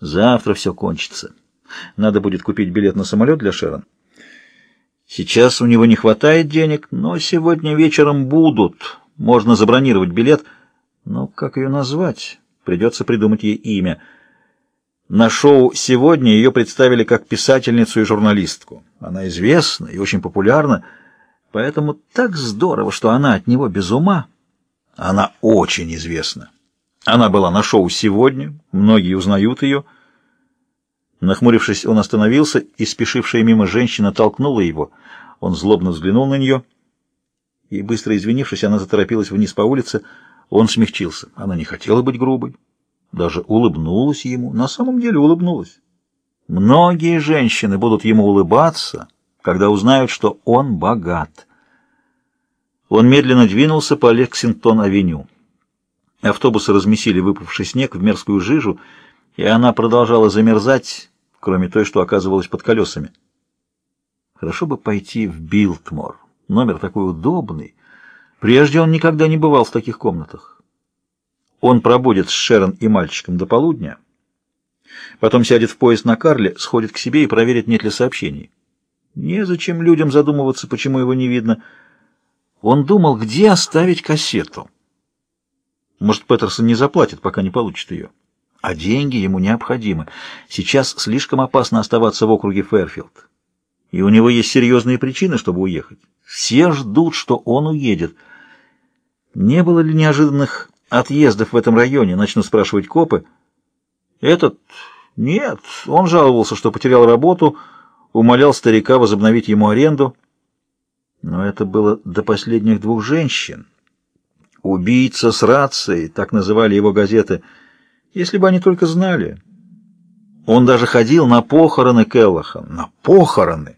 Завтра все кончится. Надо будет купить билет на самолет для Шерон. Сейчас у него не хватает денег, но сегодня вечером будут. Можно забронировать билет. Но как ее назвать? Придется придумать ей имя. На шоу сегодня ее представили как писательницу и журналистку. Она известна и очень популярна, поэтому так здорово, что она от него без ума. Она очень известна. Она была на шоу сегодня, многие узнают ее. Нахмурившись, он остановился, и спешившая мимо женщина толкнула его. Он злобно взглянул на нее, и, быстро извинившись, она заторопилась вниз по улице. Он смягчился. Она не хотела быть грубой, даже улыбнулась ему. На самом деле улыбнулась. Многие женщины будут ему улыбаться, когда узнают, что он богат. Он медленно двинулся по Лексингтон-авеню. Автобусы размесили выпавший снег в мерзкую жижу, и она продолжала замерзать, кроме той, что оказывалась под колесами. Хорошо бы пойти в Билтмор. Номер такой удобный. Прежде он никогда не бывал в таких комнатах. Он пробудет с Шерон и мальчиком до полудня, потом сядет в поезд на Карле, сходит к себе и проверит, нет ли сообщений. Незачем людям задумываться, почему его не видно. Он думал, где оставить кассету. Может, Петерсон не заплатит, пока не получит ее. А деньги ему необходимы. Сейчас слишком опасно оставаться в округе Фэрфилд. И у него есть серьезные причины, чтобы уехать. Все ждут, что он уедет. Не было ли неожиданных отъездов в этом районе, начнут спрашивать копы. Этот? Нет, он жаловался, что потерял работу, умолял старика возобновить ему аренду. Но это было до последних двух женщин. «Убийца с рацией», так называли его газеты, если бы они только знали. Он даже ходил на похороны Келлаха. На похороны!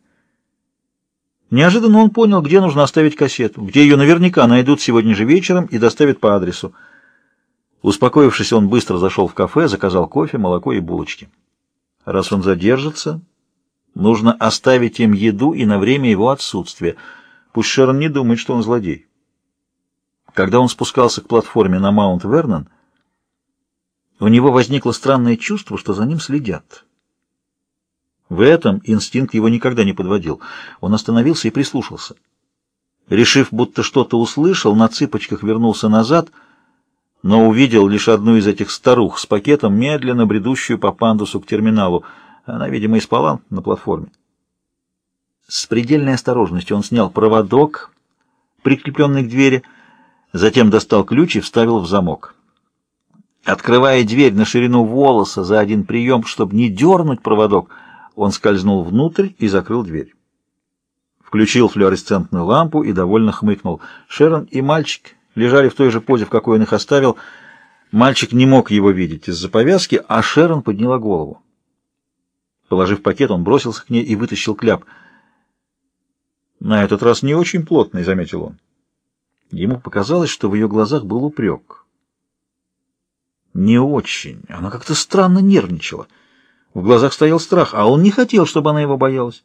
Неожиданно он понял, где нужно оставить кассету, где ее наверняка найдут сегодня же вечером и доставят по адресу. Успокоившись, он быстро зашел в кафе, заказал кофе, молоко и булочки. Раз он задержится, нужно оставить им еду и на время его отсутствия. Пусть Шерон не думает, что он злодей. Когда он спускался к платформе на Маунт-Вернон, у него возникло странное чувство, что за ним следят. В этом инстинкт его никогда не подводил. Он остановился и прислушался. Решив, будто что-то услышал, на цыпочках вернулся назад, но увидел лишь одну из этих старух с пакетом, медленно бредущую по пандусу к терминалу. Она, видимо, и спала на платформе. С предельной осторожностью он снял проводок, прикрепленный к двери, Затем достал ключ и вставил в замок. Открывая дверь на ширину волоса за один прием, чтобы не дернуть проводок, он скользнул внутрь и закрыл дверь. Включил флуоресцентную лампу и довольно хмыкнул. Шерон и мальчик лежали в той же позе, в какой он их оставил. Мальчик не мог его видеть из-за повязки, а Шерон подняла голову. Положив пакет, он бросился к ней и вытащил кляп. «На этот раз не очень плотный», — заметил он. Ему показалось, что в ее глазах был упрек. Не очень. Она как-то странно нервничала. В глазах стоял страх, а он не хотел, чтобы она его боялась.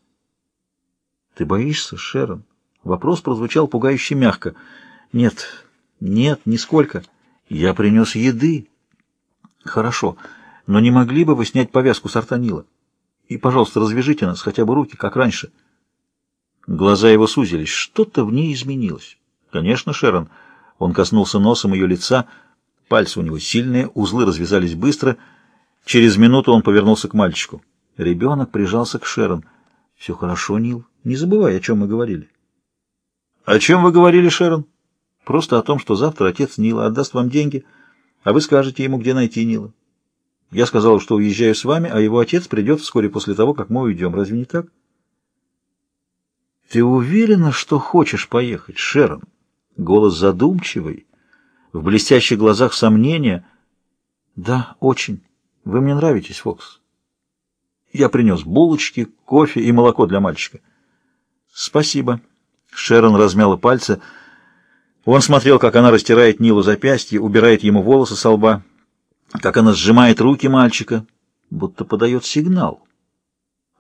«Ты боишься, Шерон?» Вопрос прозвучал пугающе мягко. «Нет, нет, нисколько. Я принес еды». «Хорошо, но не могли бы вы снять повязку с артанила? И, пожалуйста, развяжите нас, хотя бы руки, как раньше». Глаза его сузились. Что-то в ней изменилось. «Конечно, Шерон». Он коснулся носом ее лица. Пальцы у него сильные, узлы развязались быстро. Через минуту он повернулся к мальчику. Ребенок прижался к Шерон. «Все хорошо, Нил. Не забывай, о чем мы говорили». «О чем вы говорили, Шерон?» «Просто о том, что завтра отец Нила отдаст вам деньги, а вы скажете ему, где найти Нила. Я сказал, что уезжаю с вами, а его отец придет вскоре после того, как мы уйдем. Разве не так?» «Ты уверена, что хочешь поехать, Шерон?» Голос задумчивый, в блестящих глазах сомнения. «Да, очень. Вы мне нравитесь, Фокс. Я принес булочки, кофе и молоко для мальчика». «Спасибо». Шерон размяла пальцы. Он смотрел, как она растирает Нилу запястье, убирает ему волосы со лба, как она сжимает руки мальчика, будто подает сигнал,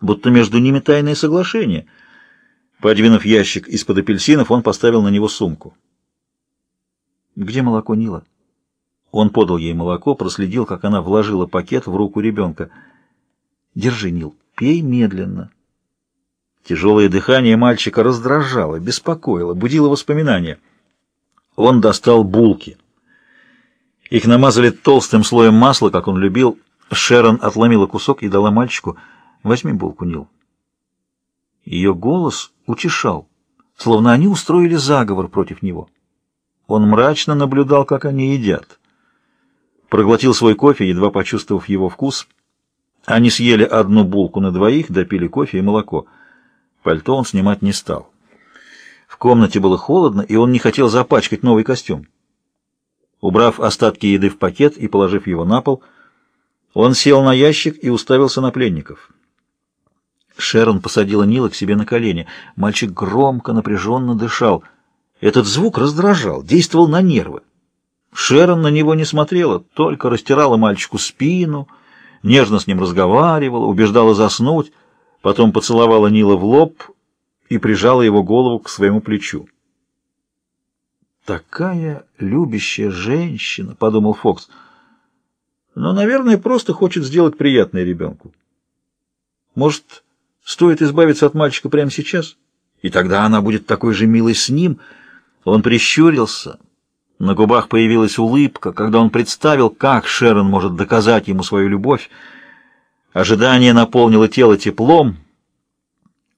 будто между ними тайное соглашение. Подвинув ящик из-под апельсинов, он поставил на него сумку. Где молоко Нила? Он подал ей молоко, проследил, как она вложила пакет в руку ребенка. «Держи, Нил, пей медленно». Тяжелое дыхание мальчика раздражало, беспокоило, будило воспоминания. Он достал булки. Их намазали толстым слоем масла, как он любил. Шерон отломила кусок и дала мальчику. «Возьми булку, Нил». Ее голос утешал, словно они устроили заговор против него. Он мрачно наблюдал, как они едят. Проглотил свой кофе, едва почувствовав его вкус. Они съели одну булку на двоих, допили кофе и молоко — Пальто он снимать не стал. В комнате было холодно, и он не хотел запачкать новый костюм. Убрав остатки еды в пакет и положив его на пол, он сел на ящик и уставился на пленников. Шерон посадила Нила к себе на колени. Мальчик громко, напряженно дышал. Этот звук раздражал, действовал на нервы. Шерон на него не смотрела, только растирала мальчику спину, нежно с ним разговаривала, убеждала заснуть, потом поцеловала Нила в лоб и прижала его голову к своему плечу. «Такая любящая женщина», — подумал Фокс, — «но, наверное, просто хочет сделать приятное ребенку. Может, стоит избавиться от мальчика прямо сейчас? И тогда она будет такой же милой с ним». Он прищурился. На губах появилась улыбка, когда он представил, как Шерон может доказать ему свою любовь. Ожидание наполнило тело теплом.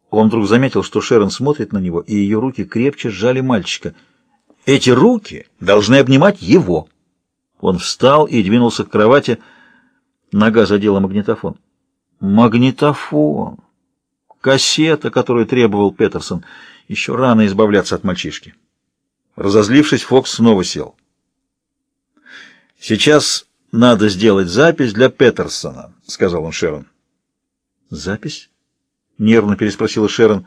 Он вдруг заметил, что Шерон смотрит на него, и ее руки крепче сжали мальчика. Эти руки должны обнимать его. Он встал и двинулся к кровати. Нога задела магнитофон. Магнитофон! Кассета, которую требовал Петерсон. Еще рано избавляться от мальчишки. Разозлившись, Фокс снова сел. «Сейчас надо сделать запись для Петерсона», — сказал он Шерон. «Запись?» — нервно переспросила Шерон.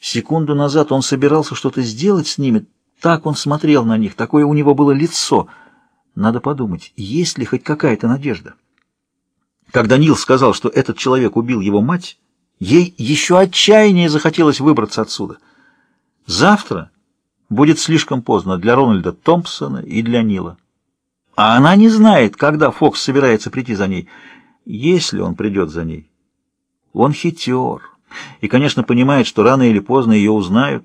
Секунду назад он собирался что-то сделать с ними. Так он смотрел на них, такое у него было лицо. Надо подумать, есть ли хоть какая-то надежда. Когда Нил сказал, что этот человек убил его мать, ей еще отчаяннее захотелось выбраться отсюда. Завтра будет слишком поздно для Рональда Томпсона и для Нила. А она не знает, когда Фокс собирается прийти за ней, если он придет за ней. Он хитер и, конечно, понимает, что рано или поздно ее узнают.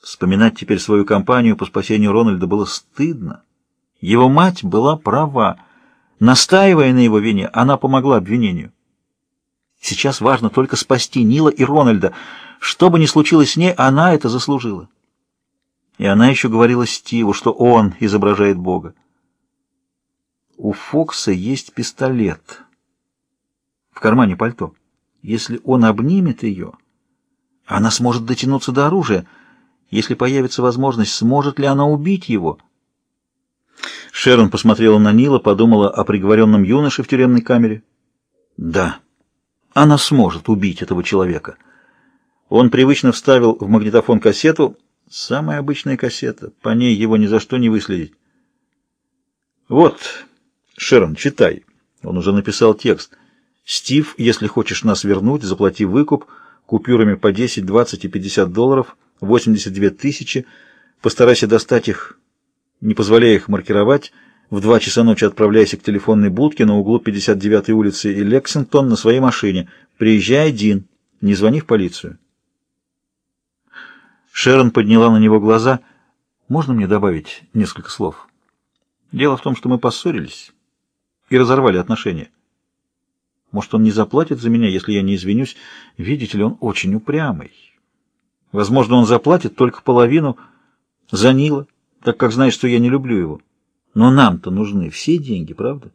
Вспоминать теперь свою кампанию по спасению Рональда было стыдно. Его мать была права. Настаивая на его вине, она помогла обвинению. Сейчас важно только спасти Нила и Рональда. Что бы ни случилось с ней, она это заслужила. И она еще говорила Стиву, что он изображает Бога. У Фокса есть пистолет в кармане пальто. Если он обнимет ее, она сможет дотянуться до оружия. Если появится возможность, сможет ли она убить его? Шерон посмотрела на Нила, подумала о приговоренном юноше в тюремной камере. Да, она сможет убить этого человека. Он привычно вставил в магнитофон кассету, самая обычная кассета, по ней его ни за что не выследить. «Вот, Шерон, читай». Он уже написал текст – Стив, если хочешь нас вернуть, заплати выкуп купюрами по 10, 20 и 50 долларов, 82 тысячи. Постарайся достать их, не позволяя их маркировать. В два часа ночи отправляйся к телефонной будке на углу 59-й улицы и Лексингтон на своей машине. Приезжай один, не звони в полицию. Шерон подняла на него глаза. «Можно мне добавить несколько слов?» «Дело в том, что мы поссорились и разорвали отношения. Может, он не заплатит за меня, если я не извинюсь. Видите ли, он очень упрямый. Возможно, он заплатит только половину за Нила, так как знает, что я не люблю его. Но нам-то нужны все деньги, правда?